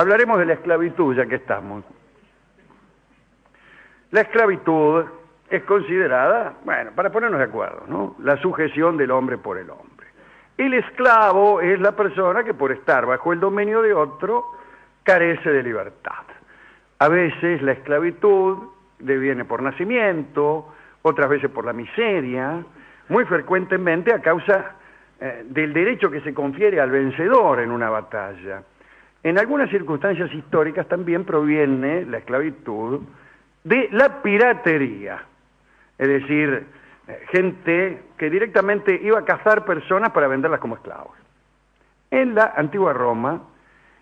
Hablaremos de la esclavitud, ya que estamos. La esclavitud es considerada, bueno, para ponernos de acuerdo, ¿no? La sujeción del hombre por el hombre. El esclavo es la persona que por estar bajo el dominio de otro carece de libertad. A veces la esclavitud deviene por nacimiento, otras veces por la miseria, muy frecuentemente a causa eh, del derecho que se confiere al vencedor en una batalla. En algunas circunstancias históricas también proviene la esclavitud de la piratería, es decir, eh, gente que directamente iba a cazar personas para venderlas como esclavos. En la antigua Roma,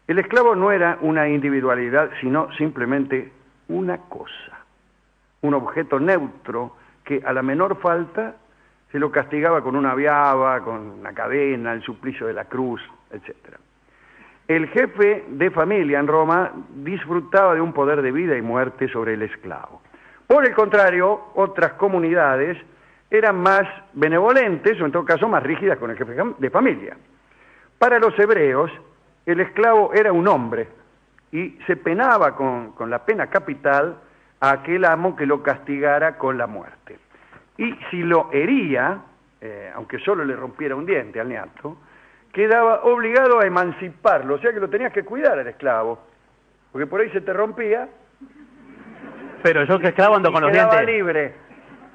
el esclavo no era una individualidad, sino simplemente una cosa, un objeto neutro que a la menor falta se lo castigaba con una viaba, con una cadena, el suplicio de la cruz, etc. El jefe de familia en Roma disfrutaba de un poder de vida y muerte sobre el esclavo. Por el contrario, otras comunidades eran más benevolentes o en todo caso más rígidas con el jefe de familia. Para los hebreos, el esclavo era un hombre y se penaba con, la pena capital a aquel amo que lo castigara con la muerte. Y si lo hería, eh, aunque solo le rompiera un diente al niato, quedaba obligado a emanciparlo, o sea que lo tenías que cuidar al esclavo, porque por ahí se te rompía. Pero yo que esclavo ando con los quedaba dientes. libre.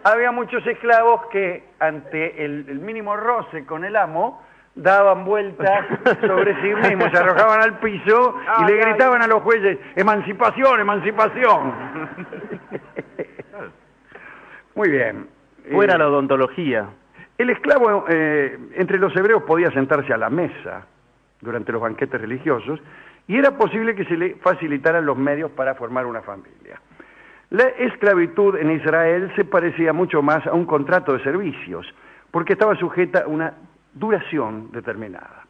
Había muchos esclavos que ante el, el mínimo roce con el amo daban vueltas sobre sí mismos, se arrojaban al piso y le gritaban a los jueces, emancipación, emancipación. Muy bien. Fuera Eh, la odontología. El esclavo eh, entre los hebreos podía sentarse a la mesa durante los banquetes religiosos y era posible que se le facilitaran los medios para formar una familia. La esclavitud en Israel se parecía mucho más a un contrato de servicios, porque estaba sujeta a una duración determinada.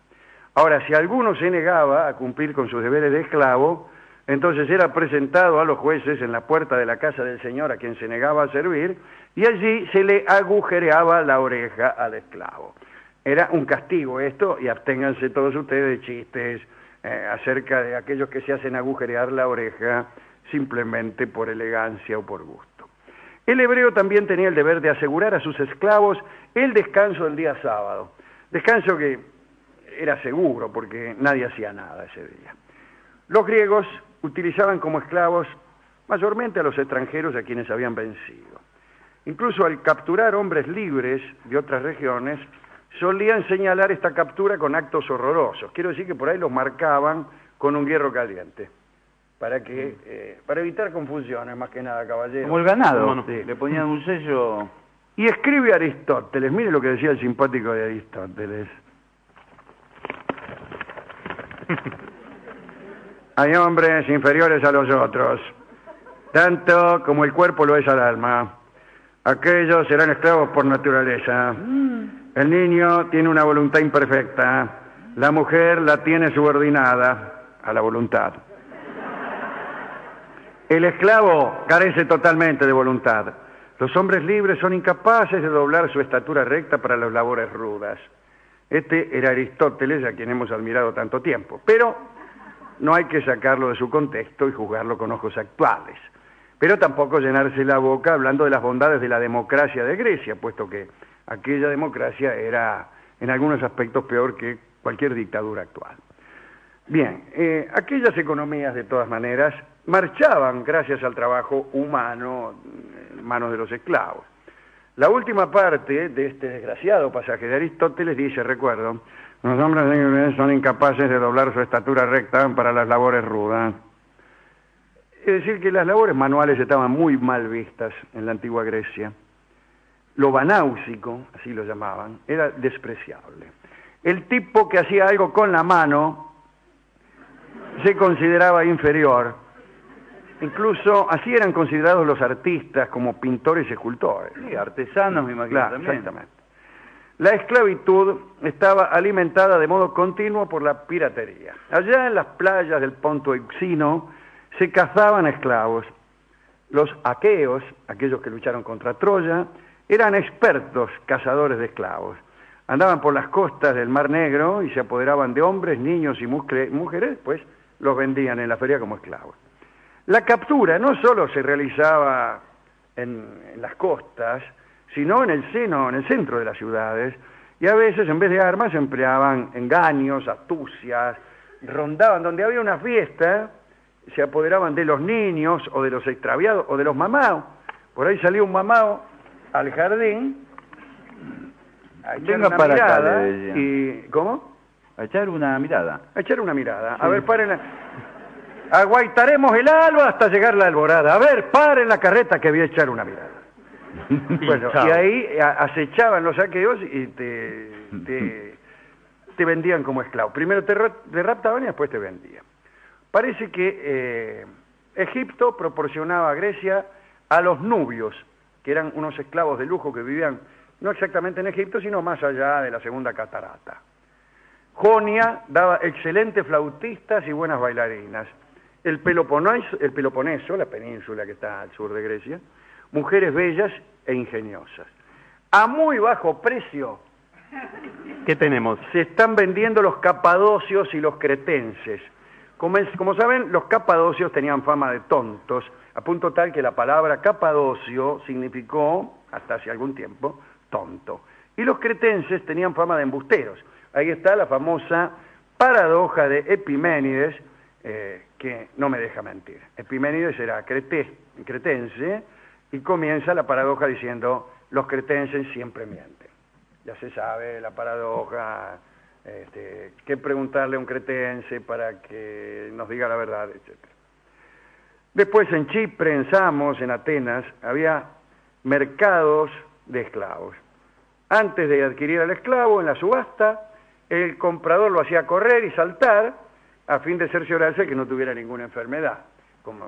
Ahora, si alguno se negaba a cumplir con sus deberes de esclavo, entonces era presentado a los jueces en la puerta de la casa del Señor a quien se negaba a servir, y allí se le agujereaba la oreja al esclavo. Era un castigo esto, y absténganse todos ustedes de chistes eh, acerca de aquellos que se hacen agujerear la oreja simplemente por elegancia o por gusto. El hebreo también tenía el deber de asegurar a sus esclavos el descanso del día sábado, descanso que era seguro porque nadie hacía nada ese día. Los griegos utilizaban como esclavos mayormente a los extranjeros a quienes habían vencido. Incluso al capturar hombres libres de otras regiones, solían señalar esta captura con actos horrorosos. Quiero decir que por ahí los marcaban con un hierro caliente, para que eh, para evitar confusiones más que nada, caballero. Como el ganado. ¿Cómo no? Sí, Le ponían un sello. Y escribe Aristóteles, mire lo que decía el simpático de Aristóteles. Hay hombres inferiores a los otros, tanto como el cuerpo lo es al alma. Aquellos serán esclavos por naturaleza. El niño tiene una voluntad imperfecta, la mujer la tiene subordinada a la voluntad. El esclavo carece totalmente de voluntad. Los hombres libres son incapaces de doblar su estatura recta para las labores rudas. Este era Aristóteles, a quien hemos admirado tanto tiempo. Pero no hay que sacarlo de su contexto y juzgarlo con ojos actuales. Pero tampoco llenarse la boca hablando de las bondades de la democracia de Grecia, puesto que aquella democracia era en algunos aspectos peor que cualquier dictadura actual. Bien, eh, aquellas economías de todas maneras marchaban gracias al trabajo humano en manos de los esclavos. La última parte de este desgraciado pasaje de Aristóteles dice, recuerdo, los hombres libres son incapaces de doblar su estatura recta para las labores rudas. Es decir, que las labores manuales estaban muy mal vistas en la antigua Grecia. Lo banáusico, así lo llamaban, era despreciable. El tipo que hacía algo con la mano se consideraba inferior. Incluso así eran considerados los artistas como pintores y escultores. Sí, artesanos, me imagino Claro, también. exactamente. La esclavitud estaba alimentada de modo continuo por la piratería. Allá en las playas del Ponto Euxino se cazaban esclavos. Los aqueos, aquellos que lucharon contra Troya, eran expertos cazadores de esclavos. Andaban por las costas del Mar Negro y se apoderaban de hombres, niños y mujeres, pues los vendían en la feria como esclavos. La captura no solo se realizaba en las costas, sino en el seno, en el centro de las ciudades, y a veces en vez de armas se empleaban engaños, astucias, rondaban donde había una fiesta, se apoderaban de los niños o de los extraviados o de los mamados. Por ahí salía un mamado al jardín a echar Venga una para acá, mirada decía. y ¿cómo? A echar una mirada. A echar una mirada. A ver, paren la... Aguaitaremos el alba hasta llegar la alborada. A ver, paren la carreta que voy a echar una mirada. Bueno, chao. y ahí a- acechaban los saqueos y te, te, te vendían como esclavo. Primero te raptaban y después te vendían. Parece que eh, Egipto proporcionaba a Grecia a los nubios, que eran unos esclavos de lujo que vivían no exactamente en Egipto, sino más allá de la segunda catarata. Jonia daba excelentes flautistas y buenas bailarinas. El Peloponeso, el Peloponeso, la península que está al sur de Grecia, mujeres bellas e ingeniosas. A muy bajo precio ¿Qué tenemos? se están vendiendo los capadocios y los cretenses. Como, es- como saben, los capadocios tenían fama de tontos, a punto tal que la palabra capadocio significó, hasta hace algún tiempo, tonto. Y los cretenses tenían fama de embusteros. Ahí está la famosa paradoja de Epiménides, eh, que no me deja mentir. Epiménides era crete- cretense y comienza la paradoja diciendo, los cretenses siempre mienten ya se sabe la paradoja, este, qué preguntarle a un cretense para que nos diga la verdad, etc. Después en Chipre, en Samos, en Atenas, había mercados de esclavos. Antes de adquirir al esclavo en la subasta, el comprador lo hacía correr y saltar a fin de cerciorarse que no tuviera ninguna enfermedad. Como,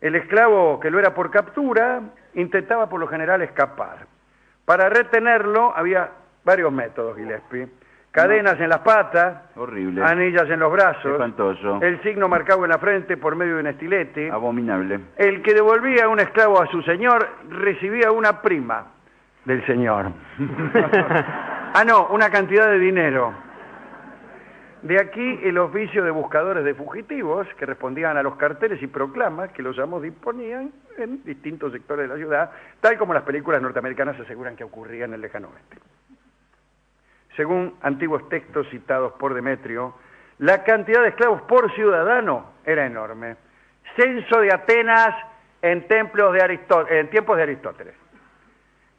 el esclavo que lo era por captura intentaba por lo general escapar. Para retenerlo había varios métodos, Gillespie. Cadenas en las patas, Horrible. anillas en los brazos, Espantoso. el signo marcado en la frente por medio de un estilete. Abominable. El que devolvía un esclavo a su señor recibía una prima del señor. ah, no, una cantidad de dinero. De aquí el oficio de buscadores de fugitivos que respondían a los carteles y proclamas que los amos disponían en distintos sectores de la ciudad, tal como las películas norteamericanas aseguran que ocurría en el lejano oeste. Según antiguos textos citados por Demetrio, la cantidad de esclavos por ciudadano era enorme. Censo de Atenas en, templos de en tiempos de Aristóteles.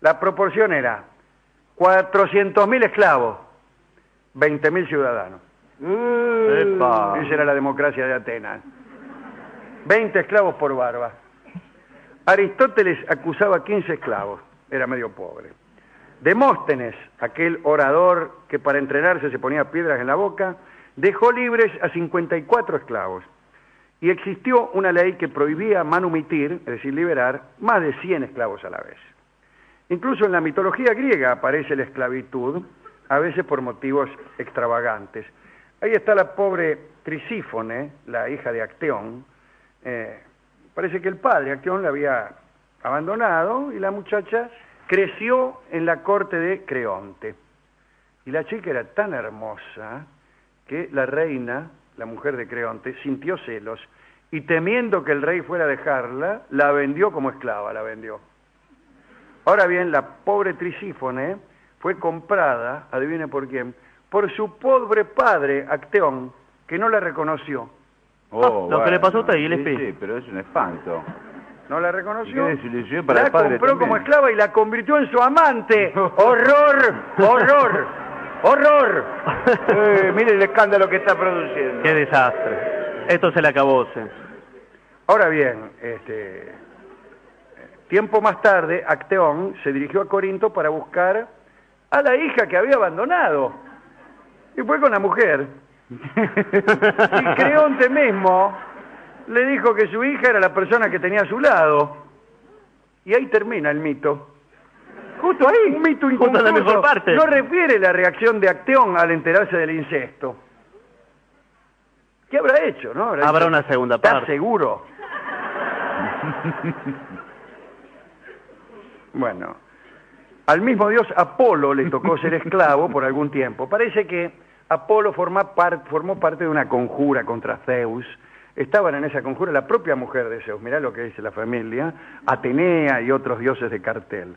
La proporción era 400.000 esclavos, 20.000 ciudadanos. Esa era la democracia de Atenas. 20 esclavos por barba. Aristóteles acusaba 15 esclavos, era medio pobre. Demóstenes, aquel orador que para entrenarse se ponía piedras en la boca, dejó libres a 54 esclavos. Y existió una ley que prohibía manumitir, es decir, liberar, más de 100 esclavos a la vez. Incluso en la mitología griega aparece la esclavitud, a veces por motivos extravagantes. Ahí está la pobre Trisífone, la hija de Acteón. Eh, parece que el padre, Acteón, la había abandonado y la muchacha creció en la corte de Creonte. Y la chica era tan hermosa que la reina, la mujer de Creonte, sintió celos y temiendo que el rey fuera a dejarla, la vendió como esclava, la vendió. Ahora bien, la pobre Trisífone fue comprada, adivine por quién, por su pobre padre, Acteón, que no la reconoció. Oh, lo que le pasó a usted, sí, Gillespie. Sí, pero es un espanto. No la reconoció. Para la el padre compró también. como esclava y la convirtió en su amante. ¡Horror! ¡Horror! ¡Horror! Eh, mire el escándalo que está produciendo. Qué desastre. Esto se le acabó. se. Ahora bien, este, tiempo más tarde, Acteón se dirigió a Corinto para buscar a la hija que había abandonado. Y fue con la mujer. Y Creonte mismo le dijo que su hija era la persona que tenía a su lado. Y ahí termina el mito. Justo ahí, un mito en la inconcluso. mejor parte. No refiere la reacción de Acteón al enterarse del incesto. ¿Qué habrá hecho, no? Habrá una segunda ¿Estás parte. seguro? bueno, al mismo dios Apolo le tocó ser esclavo por algún tiempo. Parece que Apolo formó parte de una conjura contra Zeus. Estaban en esa conjura la propia mujer de Zeus, mirá lo que dice la familia, Atenea y otros dioses de cartel.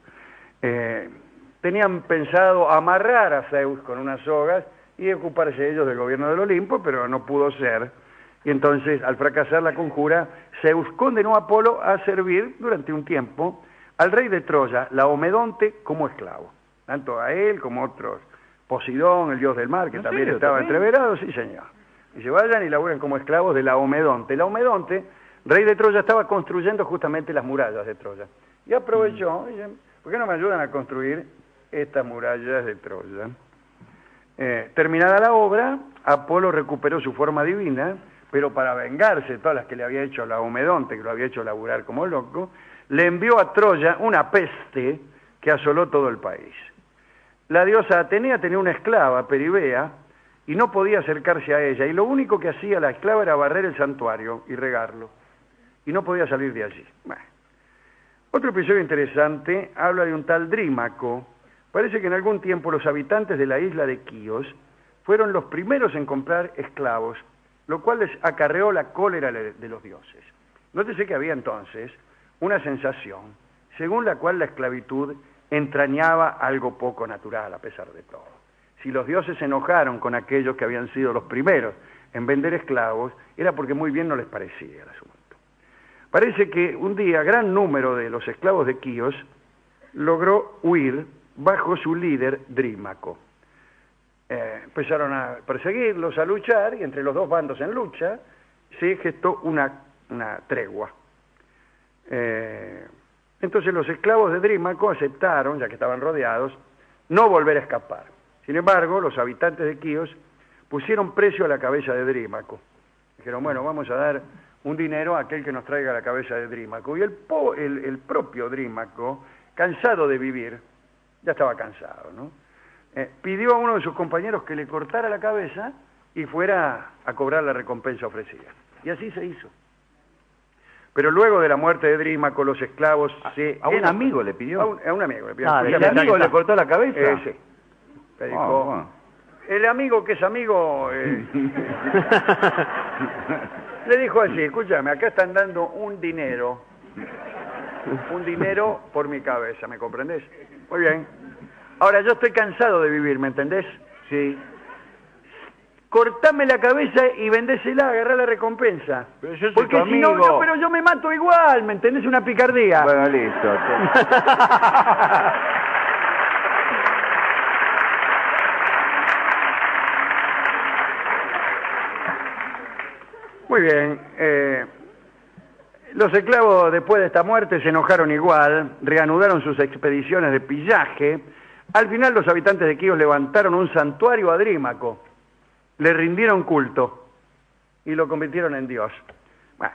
Eh, tenían pensado amarrar a Zeus con unas sogas y ocuparse ellos del gobierno del Olimpo, pero no pudo ser. Y entonces, al fracasar la conjura, Zeus condenó a Apolo a servir durante un tiempo al rey de Troya, Laomedonte, como esclavo. Tanto a él como a otros. Posidón, el dios del mar, que ¿En también serio? estaba ¿También? entreverado, sí señor. Y se vayan y laburen como esclavos de Laomedonte. Laomedonte, rey de Troya, estaba construyendo justamente las murallas de Troya. Y aprovechó, y dice, ¿por qué no me ayudan a construir estas murallas de Troya? Eh, terminada la obra, Apolo recuperó su forma divina, pero para vengarse de todas las que le había hecho Laomedonte, que lo había hecho laburar como loco, le envió a Troya una peste que asoló todo el país. La diosa Atenea tenía una esclava, Peribea, y no podía acercarse a ella, y lo único que hacía la esclava era barrer el santuario y regarlo, y no podía salir de allí. Otro episodio interesante habla de un tal Drímaco. Parece que en algún tiempo los habitantes de la isla de Quíos fueron los primeros en comprar esclavos, lo cual les acarreó la cólera de los dioses. Nótese que había entonces una sensación según la cual la esclavitud entrañaba algo poco natural a pesar de todo. Si los dioses se enojaron con aquellos que habían sido los primeros en vender esclavos, era porque muy bien no les parecía el asunto. Parece que un día gran número de los esclavos de Quíos logró huir bajo su líder Drímaco. Eh, empezaron a perseguirlos, a luchar, y entre los dos bandos en lucha se gestó una, una tregua. Eh, entonces los esclavos de Drímaco aceptaron, ya que estaban rodeados, no volver a escapar. Sin embargo, los habitantes de Quíos pusieron precio a la cabeza de Drímaco. Dijeron, bueno, vamos a dar un dinero a aquel que nos traiga la cabeza de Drímaco. Y el, po- el, propio Drímaco, cansado de vivir, ya estaba cansado, ¿no? Eh, pidió a uno de sus compañeros que le cortara la cabeza y fuera a cobrar la recompensa ofrecida. Y así se hizo. Pero luego de la muerte de Drímaco, los esclavos se... a un amigo le pidió? A un, a un amigo le pidió. Ah, ¿El amigo le cortó la cabeza? eh, sí. Le dijo, Ah, bueno. el amigo que es amigo... eh, le dijo así, escúchame, acá están dando un dinero, un dinero por mi cabeza, ¿me comprendés? Muy bien. Ahora, yo estoy cansado de vivir, ¿me entendés? Sí. Cortame la cabeza y vendésela, agarrá la recompensa. Pero yo soy Porque tu si no, amigo. yo- pero yo me mato igual, ¿me entendés? Una picardía. Bueno, listo. Muy bien. eh, los esclavos después de esta muerte se enojaron igual, reanudaron sus expediciones de pillaje. Al final los habitantes de Quíos levantaron un santuario a Drímaco, le rindieron culto y lo convirtieron en Dios. Bueno,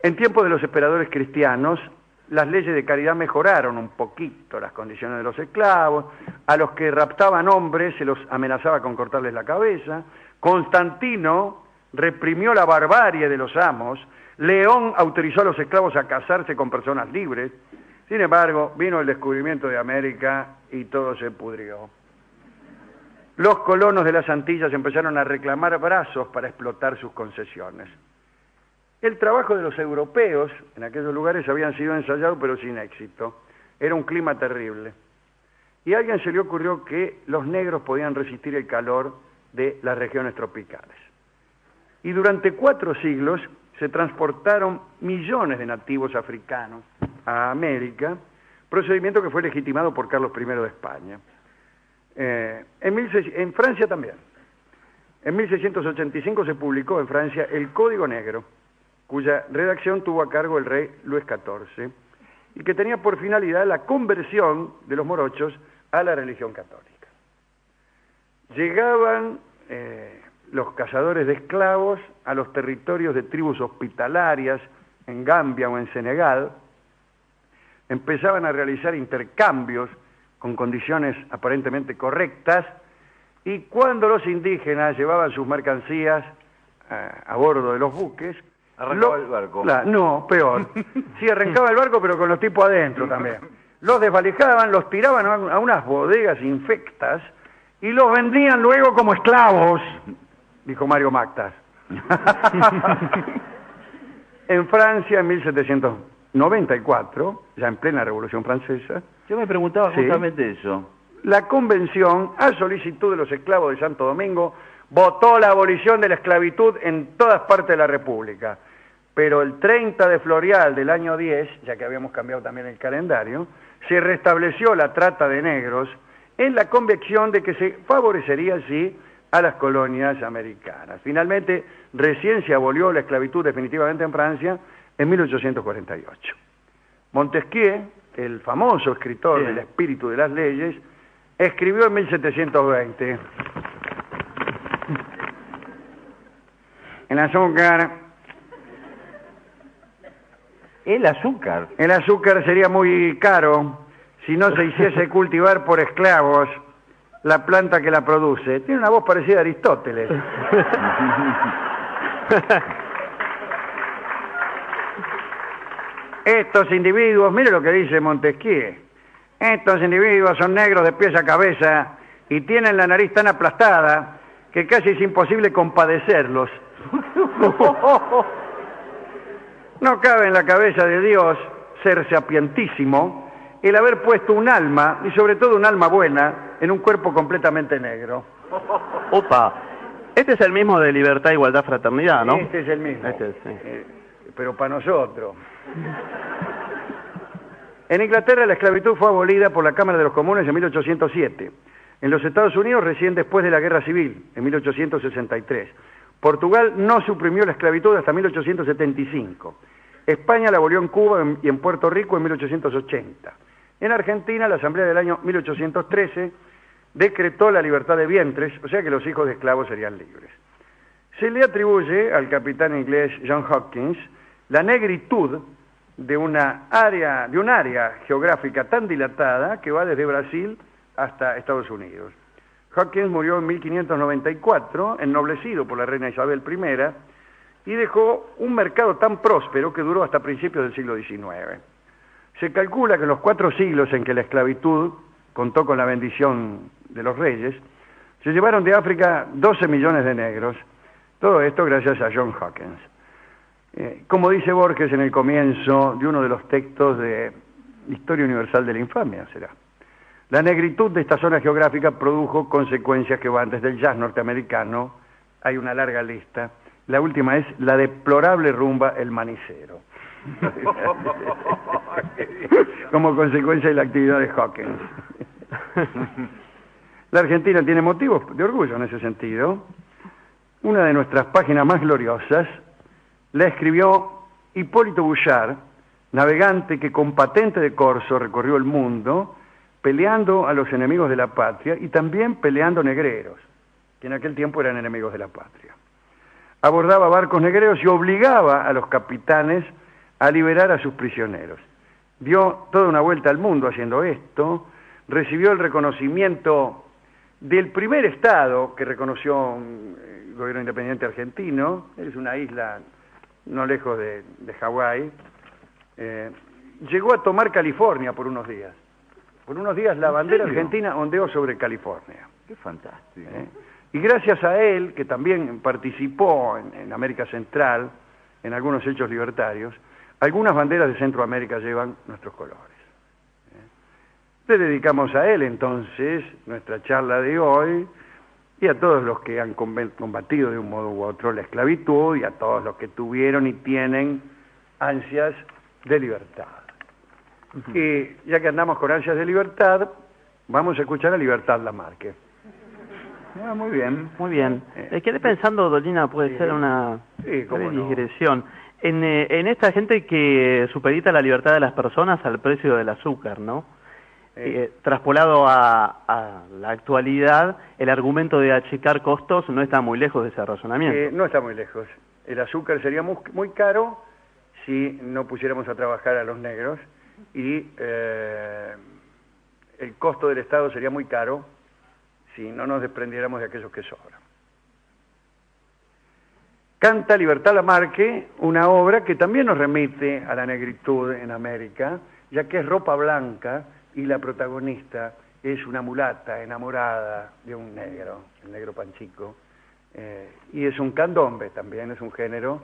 en tiempos de los esperadores cristianos, las leyes de caridad mejoraron un poquito las condiciones de los esclavos, a los que raptaban hombres se los amenazaba con cortarles la cabeza, Constantino reprimió la barbarie de los amos, León autorizó a los esclavos a casarse con personas libres, sin embargo, vino el descubrimiento de América y todo se pudrió. Los colonos de las Antillas empezaron a reclamar brazos para explotar sus concesiones. El trabajo de los europeos en aquellos lugares habían sido ensayado pero sin éxito. Era un clima terrible. Y a alguien se le ocurrió que los negros podían resistir el calor de las regiones tropicales. Y durante cuatro siglos se transportaron millones de nativos africanos a América, procedimiento que fue legitimado por Carlos I de España. Eh, en, 16 en Francia también. En 1685 se publicó en Francia el Código Negro, cuya redacción tuvo a cargo el rey Luis XIV, y que tenía por finalidad la conversión de los morochos a la religión católica. Llegaban eh, los cazadores de esclavos a los territorios de tribus hospitalarias en Gambia o en Senegal, empezaban a realizar intercambios con condiciones aparentemente correctas, y cuando los indígenas llevaban sus mercancías eh, a bordo de los buques, Arrancaba el barco. La- no, peor. Sí, arrancaba el barco, pero con los tipos adentro también. Los desvalijaban, los tiraban a, a unas bodegas infectas y los vendían luego como esclavos, dijo Mario Mactas. en Francia, en 1794, ya en plena Revolución Francesa, Yo me preguntaba Sí. justamente eso. la convención, a solicitud de los esclavos de Santo Domingo, votó la abolición de la esclavitud en todas partes de la República. Pero el 30 de Florial del año 10, ya que habíamos cambiado también el calendario, se restableció la trata de negros en la convicción de que se favorecería así a las colonias americanas. Finalmente, recién se abolió la esclavitud definitivamente en Francia en 1848. Montesquieu, el famoso escritor Sí. del espíritu de las leyes, escribió en 1720. El azúcar, El azúcar. el azúcar sería muy caro si no se hiciese cultivar por esclavos la planta que la produce. Tiene una voz parecida a Aristóteles. Estos individuos, mire lo que dice Montesquieu, estos individuos son negros de pies a cabeza y tienen la nariz tan aplastada que casi es imposible compadecerlos. No cabe en la cabeza de Dios ser sapientísimo el haber puesto un alma, y sobre todo un alma buena, en un cuerpo completamente negro. Opa. Este es el mismo de libertad, igualdad, fraternidad, ¿no? Este es el mismo. Este es, sí. Eh, pero para nosotros. En Inglaterra la esclavitud fue abolida por la Cámara de los Comunes en 1807. En los Estados Unidos recién después de la Guerra Civil, en 1863. Portugal no suprimió la esclavitud hasta 1875. España la abolió en Cuba y en Puerto Rico en 1880. En Argentina la Asamblea del año 1813 decretó la libertad de vientres, o sea que los hijos de esclavos serían libres. Se le atribuye al capitán inglés John Hopkins la negritud de una área, de un área geográfica tan dilatada que va desde Brasil hasta Estados Unidos. Hopkins murió en 1594, ennoblecido por la reina Isabel I, y dejó un mercado tan próspero que duró hasta principios del siglo XIX. Se calcula que en los cuatro siglos en que la esclavitud contó con la bendición de los reyes, se llevaron de África 12 millones de negros. Todo esto gracias a John Hawkins. Eh, como dice Borges en el comienzo de uno de los textos de Historia Universal de la Infamia, será. La negritud de esta zona geográfica produjo consecuencias que van desde el jazz norteamericano, hay una larga lista. La última es la deplorable rumba El Manicero. Como consecuencia de la actividad de Hawkins. La Argentina tiene motivos de orgullo en ese sentido. Una de nuestras páginas más gloriosas la escribió Hipólito Bouchard, navegante que con patente de corso recorrió el mundo peleando a los enemigos de la patria y también peleando negreros, que en aquel tiempo eran enemigos de la patria. Abordaba barcos negreros y obligaba a los capitanes a liberar a sus prisioneros. Dio toda una vuelta al mundo haciendo esto, recibió el reconocimiento del primer Estado que reconoció eh, el gobierno independiente argentino, es una isla no lejos de, de Hawái, eh, llegó a tomar California por unos días. Por unos días la ¿En bandera serio? argentina ondeó sobre California. Qué fantástico. ¿eh? Y gracias a él, que también participó en, en América Central, en algunos hechos libertarios, algunas banderas de Centroamérica llevan nuestros colores. ¿eh? Le dedicamos a él entonces nuestra charla de hoy y a todos los que han combatido de un modo u otro la esclavitud y a todos los que tuvieron y tienen ansias de libertad. Y ya que andamos con ansias de libertad, vamos a escuchar a Libertad Lamarque. Ah, muy bien. Muy bien. Eh, quedé pensando, Dolina, puede sí. ser una Sí, cómo breve no. digresión. En, eh, en esta gente que supedita la libertad de las personas al precio del azúcar, ¿no? Eh, traspolado a, a la actualidad, el argumento de achicar costos no está muy lejos de ese razonamiento. Eh, no está muy lejos. El azúcar sería mu- muy caro si no pusiéramos a trabajar a los negros y eh, el costo del Estado sería muy caro si no nos desprendiéramos de aquellos que sobran. Canta Libertad Lamarque, una obra que también nos remite a la negritud en América, ya que es ropa blanca y la protagonista es una mulata enamorada de un negro, el negro Panchico, eh, y es un candombe también, es un género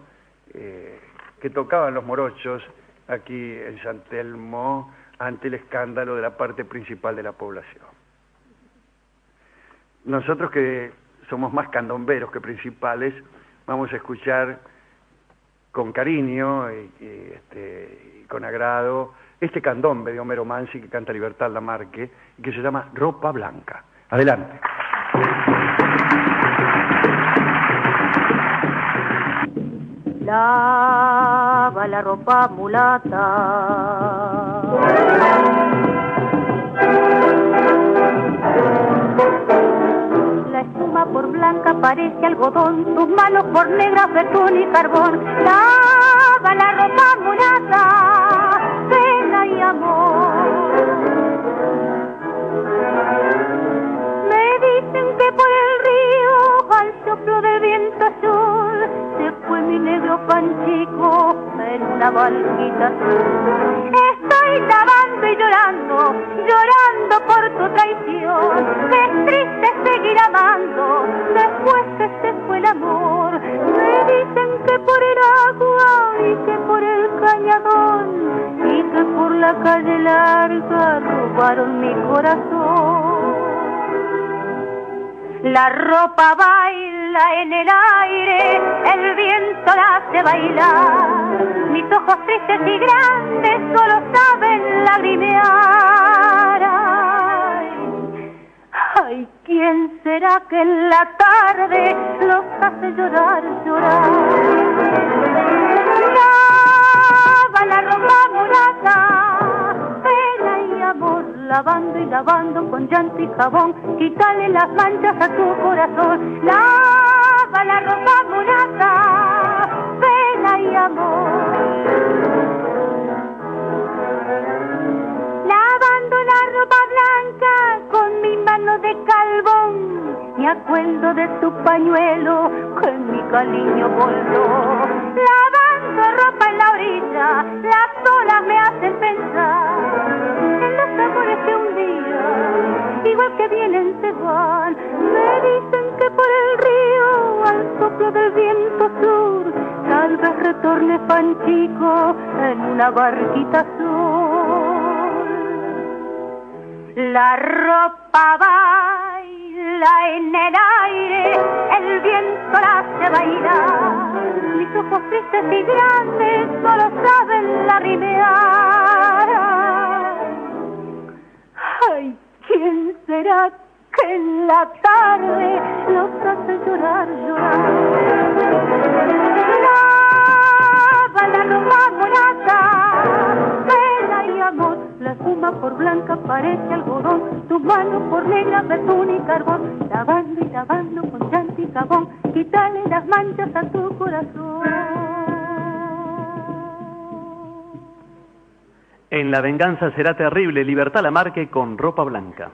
eh, que tocaban los morochos aquí en San Telmo ante el escándalo de la parte principal de la población. Nosotros que somos más candomberos que principales, vamos a escuchar con cariño y, este, y con agrado este candombe de Homero Mansi que canta Libertad Lamarque y que se llama Ropa Blanca. Adelante. Lava la ropa mulata. La espuma por blanca parece algodón, tus manos por negras betún y carbón. Lava la ropa mulata, Me dicen que por el río, al soplo del viento azul, se fue mi negro panchico en una barquita azul. Estoy lavando y llorando, llorando por tu traición. Me es triste seguir amando, después la calle larga robaron mi corazón. La ropa baila en el aire, el viento la hace bailar. Mis ojos tristes y grandes solo saben lagrimear. Ay, ay, ¿quién será que en la tarde los hace llorar, llorar? La ropa morada, lavando y lavando con llanto y jabón, quítale las manchas a tu corazón. Lava la ropa morada, pena y amor. Lavando la ropa blanca con mi mano de carbón, me acuerdo de tu pañuelo que mi cariño voló. Que vienen, se van. Me dicen que por el río, al soplo del viento sur, tal vez retorne Panchico en una barquita azul. La ropa baila en el aire, el viento la hace bailar. Mis ojos tristes y grandes solo saben la rimear. Será que en la tarde los hace llorar, llorar? Lava la ropa morada, pena y amor, la suma por blanca parece algodón, tu mano por negra betún y carbón, lavando y lavando con llanto y jabón, quítale las manchas a tu corazón. En la venganza será terrible, Libertad Lamarque con ropa blanca.